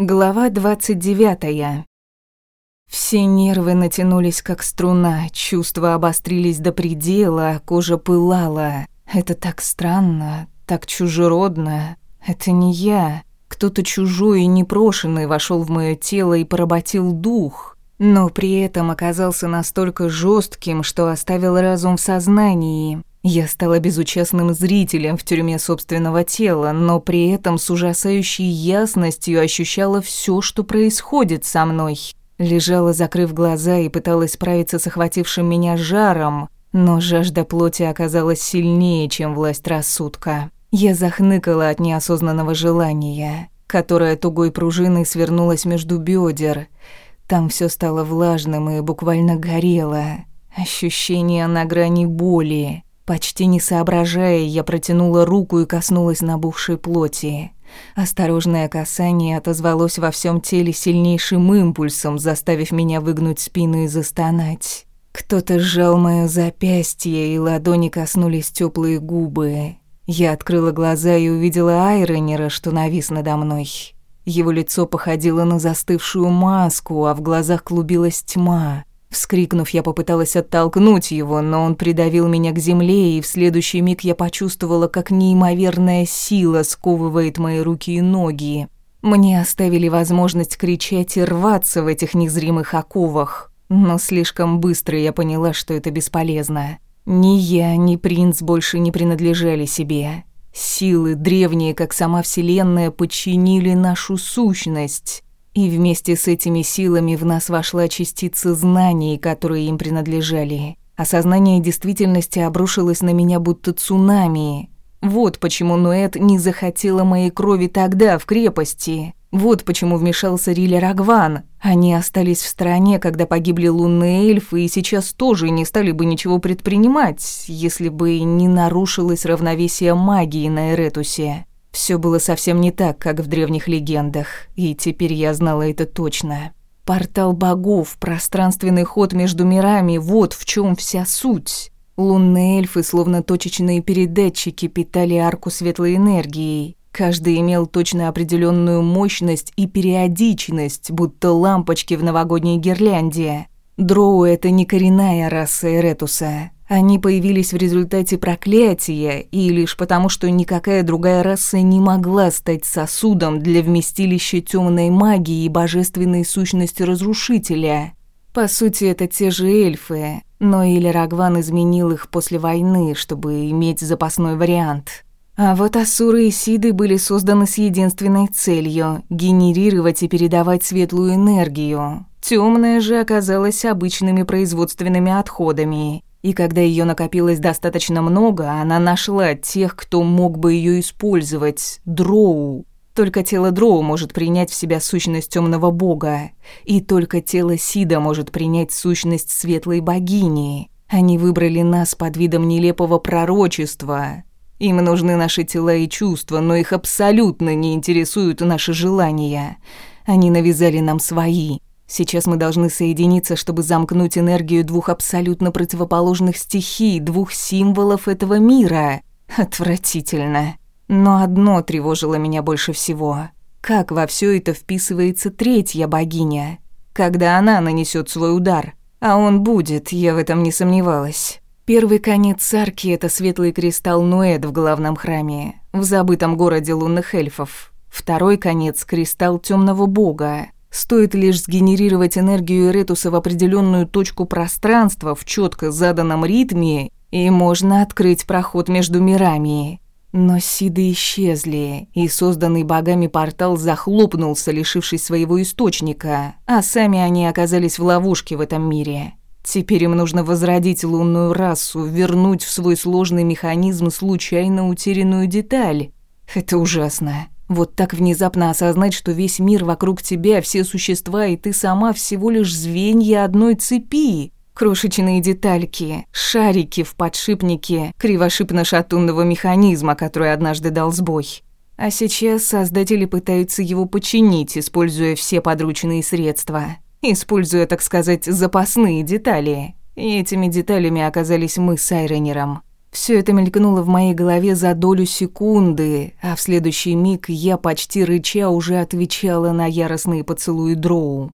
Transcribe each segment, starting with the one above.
Глава 29. Все нервы натянулись как струна, чувства обострились до предела, кожа пылала. Это так странно, так чужеродно. Это не я. Кто-то чужой и непрошенный вошел в мое тело и поработил дух, но при этом оказался настолько жестким, что оставил разум в сознании. Я стала безучастным зрителем в тюрьме собственного тела, но при этом с ужасающей ясностью ощущала все, что происходит со мной. Лежала, закрыв глаза, и пыталась справиться с охватившим меня жаром, но жажда плоти оказалась сильнее, чем власть рассудка. Я захныкала от неосознанного желания, которое тугой пружиной свернулось между бедер. Там все стало влажным и буквально горело. Ощущение на грани боли. Почти не соображая, я протянула руку и коснулась набухшей плоти. Осторожное касание отозвалось во всем теле сильнейшим импульсом, заставив меня выгнуть спину и застонать. Кто-то сжал моё запястье, и ладони коснулись теплые губы. Я открыла глаза и увидела Айронера, что навис надо мной. Его лицо походило на застывшую маску, а в глазах клубилась тьма. Вскрикнув, я попыталась оттолкнуть его, но он придавил меня к земле, и в следующий миг я почувствовала, как неимоверная сила сковывает мои руки и ноги. Мне оставили возможность кричать и рваться в этих незримых оковах, но слишком быстро я поняла, что это бесполезно. Ни я, ни принц больше не принадлежали себе. Силы, древние, как сама Вселенная, подчинили нашу сущность. И вместе с этими силами в нас вошла частица знаний, которые им принадлежали. Осознание действительности обрушилось на меня будто цунами. Вот почему Нуэт не захотела моей крови тогда, в крепости. Вот почему вмешался Рилер Агван. Они остались в стороне, когда погибли лунные эльфы, и сейчас тоже не стали бы ничего предпринимать, если бы не нарушилось равновесие магии на Эретусе. Все было совсем не так, как в древних легендах, и теперь я знала это точно. Портал богов, пространственный ход между мирами, вот в чем вся суть. Лунные эльфы, словно точечные передатчики, питали арку светлой энергией. Каждый имел точно определенную мощность и периодичность, будто лампочки в новогодней гирлянде. Дроу – это не коренная раса Эретуса. Они появились в результате проклятия, и лишь потому, что никакая другая раса не могла стать сосудом для вместилища темной магии и божественной сущности разрушителя. По сути, это те же эльфы, но Рагван изменил их после войны, чтобы иметь запасной вариант. А вот Асуры и Сиды были созданы с единственной целью – генерировать и передавать светлую энергию. Темная же оказалась обычными производственными отходами – и когда ее накопилось достаточно много, она нашла тех, кто мог бы ее использовать. Дроу. Только тело Дроу может принять в себя сущность темного бога, и только тело Сида может принять сущность светлой богини. Они выбрали нас под видом нелепого пророчества. Им нужны наши тела и чувства, но их абсолютно не интересуют наши желания. Они навязали нам свои. Сейчас мы должны соединиться, чтобы замкнуть энергию двух абсолютно противоположных стихий, двух символов этого мира. Отвратительно. Но одно тревожило меня больше всего. Как во все это вписывается третья богиня? Когда она нанесет свой удар? А он будет, я в этом не сомневалась. Первый конец арки – это светлый кристалл Нуэд в главном храме, в забытом городе лунных эльфов. Второй конец – кристалл темного бога, Стоит лишь сгенерировать энергию Эретуса в определенную точку пространства в четко заданном ритме, и можно открыть проход между мирами. Но Сиды исчезли, и созданный богами портал захлопнулся, лишившись своего источника, а сами они оказались в ловушке в этом мире. Теперь им нужно возродить лунную расу, вернуть в свой сложный механизм случайно утерянную деталь. Это ужасно. Вот так внезапно осознать, что весь мир вокруг тебя, все существа и ты сама всего лишь звенья одной цепи. Крошечные детальки, шарики в подшипнике кривошипно-шатунного механизма, который однажды дал сбой. А сейчас создатели пытаются его починить, используя все подручные средства. Используя, так сказать, запасные детали. И этими деталями оказались мы с Айронером. Все это мелькнуло в моей голове за долю секунды, а в следующий миг я почти рыча уже отвечала на яростные поцелуи Дроу.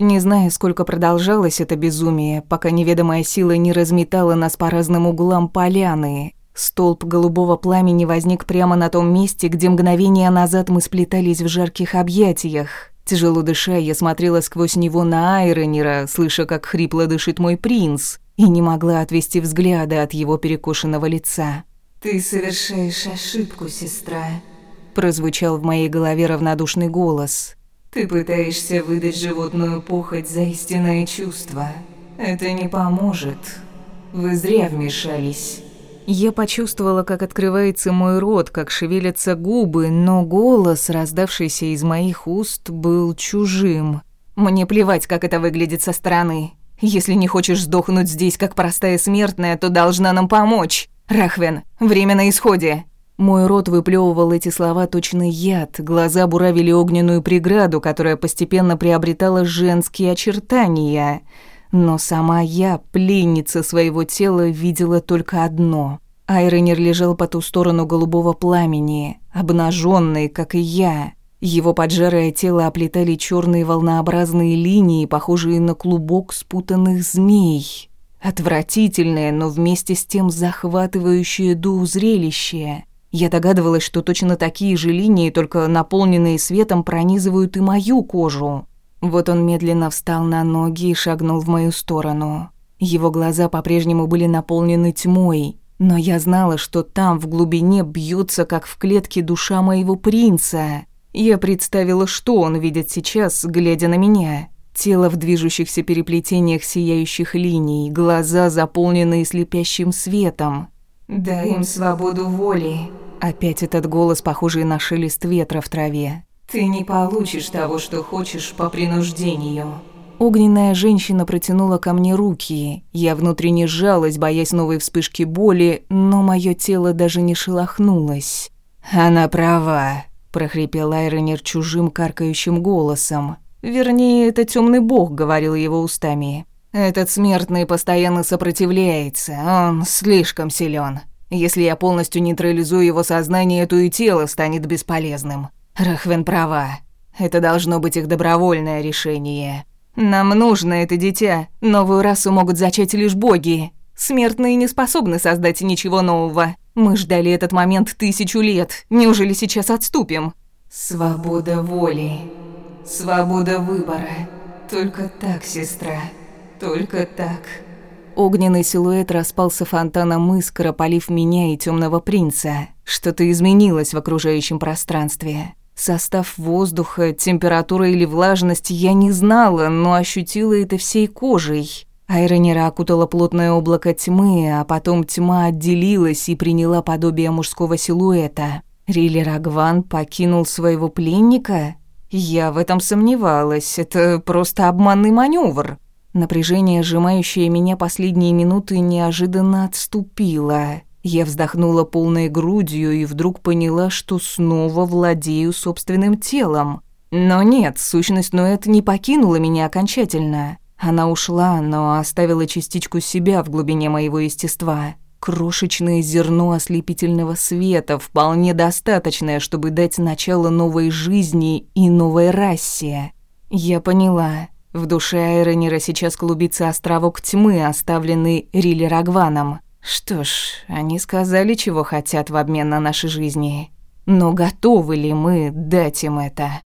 Не знаю, сколько продолжалось это безумие, пока неведомая сила не разметала нас по разным углам поляны. Столб голубого пламени возник прямо на том месте, где мгновение назад мы сплетались в жарких объятиях. Тяжело дыша, я смотрела сквозь него на Айронера, слыша, как хрипло дышит мой принц, и не могла отвести взгляда от его перекошенного лица. «Ты совершаешь ошибку, сестра», – прозвучал в моей голове равнодушный голос. Ты пытаешься выдать животную похоть за истинное чувство. Это не поможет. Вы зря вмешались. Я почувствовала, как открывается мой рот, как шевелятся губы, но голос, раздавшийся из моих уст, был чужим. Мне плевать, как это выглядит со стороны. Если не хочешь сдохнуть здесь как простая смертная, то должна нам помочь. Рахвен, время на исходе. Мой рот выплевывал эти слова точно яд, глаза буравили огненную преграду, которая постепенно приобретала женские очертания. Но сама я, пленница своего тела, видела только одно. Айронер лежал по ту сторону голубого пламени, обнаженный, как и я. Его поджарое тело оплетали черные волнообразные линии, похожие на клубок спутанных змей. Отвратительное, но вместе с тем захватывающее дух зрелище. Я догадывалась, что точно такие же линии, только наполненные светом, пронизывают и мою кожу. Вот он медленно встал на ноги и шагнул в мою сторону. Его глаза по-прежнему были наполнены тьмой, но я знала, что там, в глубине, бьется, как в клетке, душа моего принца. Я представила, что он видит сейчас, глядя на меня. Тело в движущихся переплетениях сияющих линий, глаза, заполненные слепящим светом. «Дай им свободу воли», Опять этот голос, похожий на шелест ветра в траве. «Ты не получишь того, что хочешь по принуждению». Огненная женщина протянула ко мне руки. Я внутренне сжалась, боясь новой вспышки боли, но мое тело даже не шелохнулось. «Она права», – прохрипел Айронер чужим каркающим голосом. Вернее, это темный бог говорил его устами. «Этот смертный постоянно сопротивляется, он слишком силен. Если я полностью нейтрализую его сознание, то и тело станет бесполезным. Рахвен права. Это должно быть их добровольное решение. Нам нужно это дитя. Новую расу могут зачать лишь боги. Смертные не способны создать ничего нового. Мы ждали этот момент тысячу лет. Неужели сейчас отступим? Свобода воли. Свобода выбора. Только так, сестра. Только так. Огненный силуэт распался фонтаном искр, опалив меня и темного принца. Что-то изменилось в окружающем пространстве. Состав воздуха, температура или влажность я не знала, но ощутила это всей кожей. Айронера окутала плотное облако тьмы, а потом тьма отделилась и приняла подобие мужского силуэта. Рилли Рагван покинул своего пленника? Я в этом сомневалась, это просто обманный маневр. Напряжение, сжимающее меня последние минуты, неожиданно отступило. Я вздохнула полной грудью и вдруг поняла, что снова владею собственным телом. Но нет, сущность Ноэт не покинула меня окончательно. Она ушла, но оставила частичку себя в глубине моего естества. Крошечное зерно ослепительного света, вполне достаточное, чтобы дать начало новой жизни и новой расе. Я поняла. В душе Айронера сейчас клубится островок тьмы, оставленный Рилли Рагваном. Что ж, они сказали, чего хотят в обмен на наши жизни. Но готовы ли мы дать им это?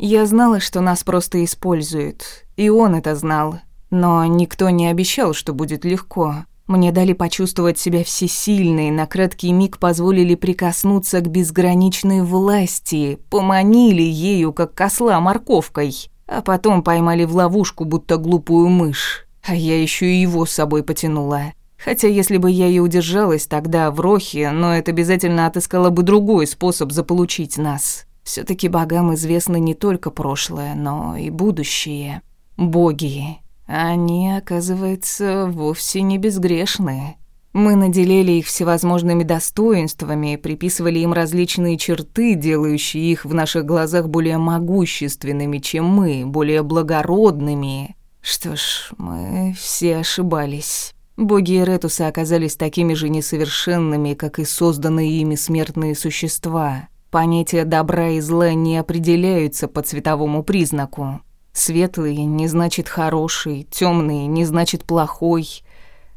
Я знала, что нас просто используют, и он это знал. Но никто не обещал, что будет легко. Мне дали почувствовать себя всесильной, на краткий миг позволили прикоснуться к безграничной власти, поманили ею, как косла морковкой, а потом поймали в ловушку, будто глупую мышь. А я еще и его с собой потянула. Хотя если бы я и удержалась тогда в Рохе, но это обязательно отыскало бы другой способ заполучить нас. Все таки богам известно не только прошлое, но и будущее. Боги, они, оказывается, вовсе не безгрешны. Мы наделили их всевозможными достоинствами, приписывали им различные черты, делающие их в наших глазах более могущественными, чем мы, более благородными. Что ж, мы все ошибались. Боги Эретуса оказались такими же несовершенными, как и созданные ими смертные существа. Понятия добра и зла не определяются по цветовому признаку. Светлый не значит хороший, темный не значит плохой.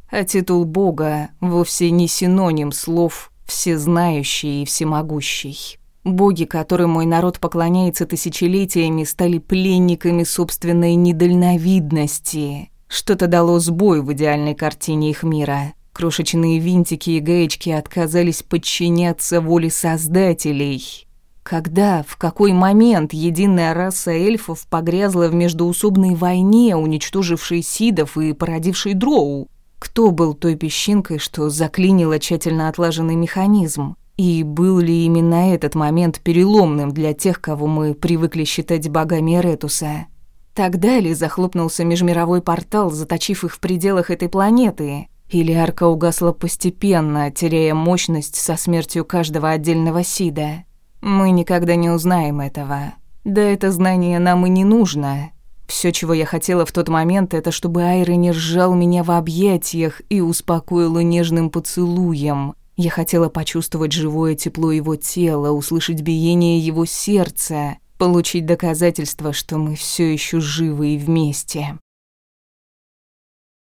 А титул Бога вовсе не синоним слов «всезнающий» и «всемогущий». Боги, которым мой народ поклоняется тысячелетиями, стали пленниками собственной недальновидности. Что-то дало сбой в идеальной картине их мира. Крошечные винтики и гаечки отказались подчиняться воле создателей. Когда, в какой момент единая раса эльфов погрязла в междоусобной войне, уничтожившей сидов и породившей дроу? Кто был той песчинкой, что заклинило тщательно отлаженный механизм? И был ли именно этот момент переломным для тех, кого мы привыкли считать богами Ретуса? Тогда ли захлопнулся межмировой портал, заточив их в пределах этой планеты? Или арка угасла постепенно, теряя мощность со смертью каждого отдельного Сида? Мы никогда не узнаем этого. Да это знание нам и не нужно. Все, чего я хотела в тот момент, это чтобы Айра не сжал меня в объятиях и успокоила нежным поцелуем. Я хотела почувствовать живое тепло его тела, услышать биение его сердца, получить доказательство, что мы все еще живы и вместе.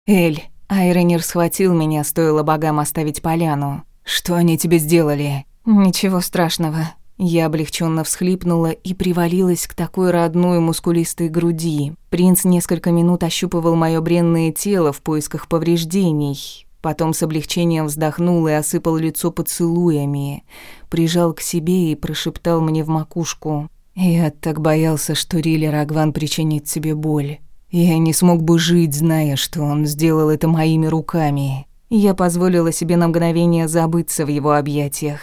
«Эль, Айронер схватил меня, стоило богам оставить поляну. Что они тебе сделали?» «Ничего страшного». Я облегченно всхлипнула и привалилась к такой родной мускулистой груди. Принц несколько минут ощупывал мое бренное тело в поисках повреждений. Потом с облегчением вздохнул и осыпал лицо поцелуями. Прижал к себе и прошептал мне в макушку. Я так боялся, что Рили Рагван причинит тебе боль. Я не смог бы жить, зная, что он сделал это моими руками. Я позволила себе на мгновение забыться в его объятиях.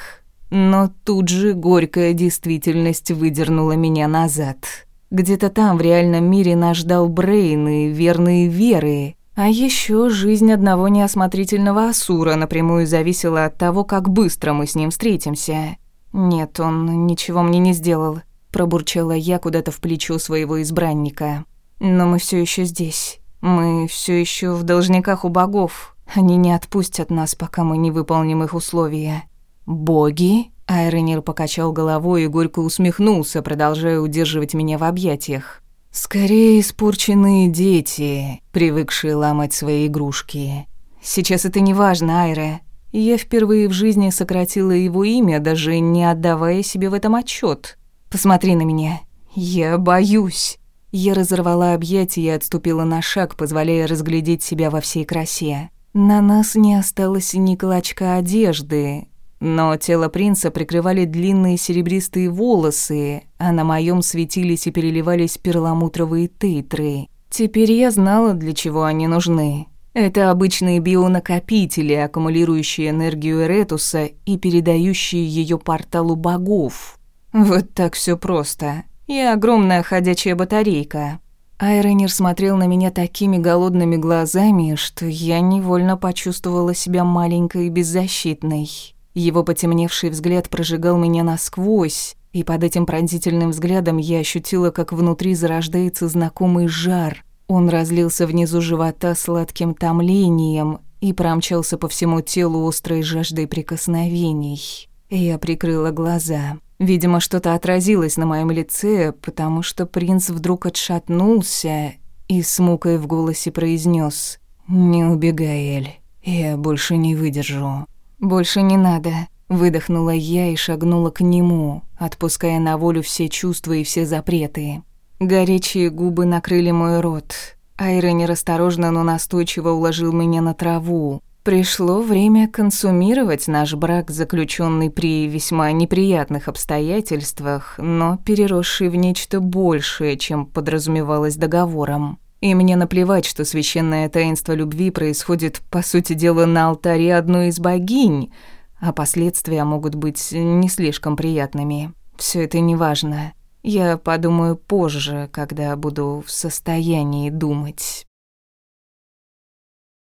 Но тут же горькая действительность выдернула меня назад. Где-то там, в реальном мире, нас ждал Брейн и верные Веры. А еще жизнь одного неосмотрительного Асура напрямую зависела от того, как быстро мы с ним встретимся. Нет, он ничего мне не сделал пробурчала я куда-то в плечо своего избранника. Но мы все еще здесь. Мы все еще в должниках у богов. Они не отпустят нас, пока мы не выполним их условия. Боги? Айронир покачал головой и горько усмехнулся, продолжая удерживать меня в объятиях. Скорее испорченные дети, привыкшие ломать свои игрушки. Сейчас это не важно, Айре. Я впервые в жизни сократила его имя, даже не отдавая себе в этом отчет. Посмотри на меня. Я боюсь. Я разорвала объятия и отступила на шаг, позволяя разглядеть себя во всей красе. На нас не осталось ни клочка одежды, но тело принца прикрывали длинные серебристые волосы, а на моем светились и переливались перламутровые тейтры. Теперь я знала, для чего они нужны. Это обычные бионакопители, аккумулирующие энергию Эретуса и передающие ее порталу богов. Вот так все просто. Я огромная ходячая батарейка. Айронер смотрел на меня такими голодными глазами, что я невольно почувствовала себя маленькой и беззащитной. Его потемневший взгляд прожигал меня насквозь, и под этим пронзительным взглядом я ощутила, как внутри зарождается знакомый жар. Он разлился внизу живота сладким томлением и промчался по всему телу острой жаждой прикосновений. Я прикрыла глаза. Видимо, что-то отразилось на моем лице, потому что принц вдруг отшатнулся и с мукой в голосе произнес: «Не убегай, Эль, я больше не выдержу». «Больше не надо», — выдохнула я и шагнула к нему, отпуская на волю все чувства и все запреты. Горячие губы накрыли мой рот. Айра нерасторопно, но настойчиво уложил меня на траву, Пришло время консумировать наш брак, заключенный при весьма неприятных обстоятельствах, но переросший в нечто большее, чем подразумевалось договором. И мне наплевать, что священное таинство любви происходит, по сути дела, на алтаре одной из богинь, а последствия могут быть не слишком приятными. Все это неважно. Я подумаю позже, когда буду в состоянии думать.